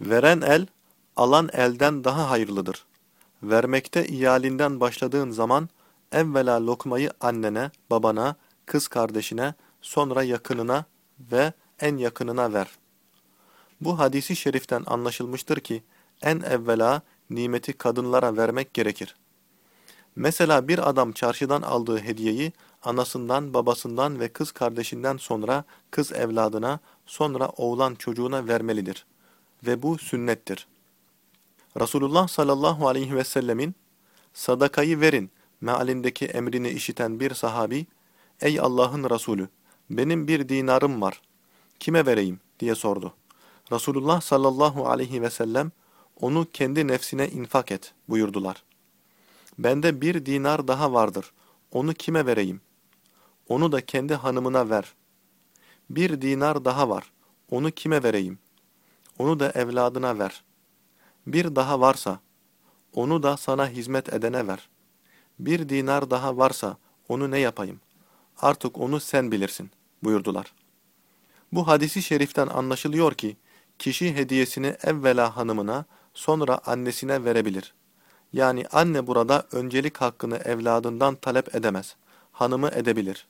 Veren el, alan elden daha hayırlıdır. Vermekte iyalinden başladığın zaman, evvela lokmayı annene, babana, kız kardeşine, sonra yakınına ve en yakınına ver. Bu hadisi şeriften anlaşılmıştır ki, en evvela nimeti kadınlara vermek gerekir. Mesela bir adam çarşıdan aldığı hediyeyi anasından, babasından ve kız kardeşinden sonra kız evladına, sonra oğlan çocuğuna vermelidir. Ve bu sünnettir. Resulullah sallallahu aleyhi ve sellemin sadakayı verin mealindeki emrini işiten bir sahabi, ey Allah'ın Resulü, benim bir dinarım var, kime vereyim diye sordu. Resulullah sallallahu aleyhi ve sellem, onu kendi nefsine infak et buyurdular. Bende bir dinar daha vardır, onu kime vereyim? Onu da kendi hanımına ver. Bir dinar daha var, onu kime vereyim? Onu da evladına ver. Bir daha varsa, onu da sana hizmet edene ver. Bir dinar daha varsa, onu ne yapayım? Artık onu sen bilirsin, buyurdular. Bu hadisi şeriften anlaşılıyor ki, kişi hediyesini evvela hanımına, sonra annesine verebilir. Yani anne burada öncelik hakkını evladından talep edemez, hanımı edebilir.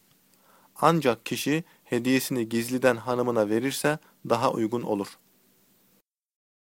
Ancak kişi hediyesini gizliden hanımına verirse daha uygun olur.''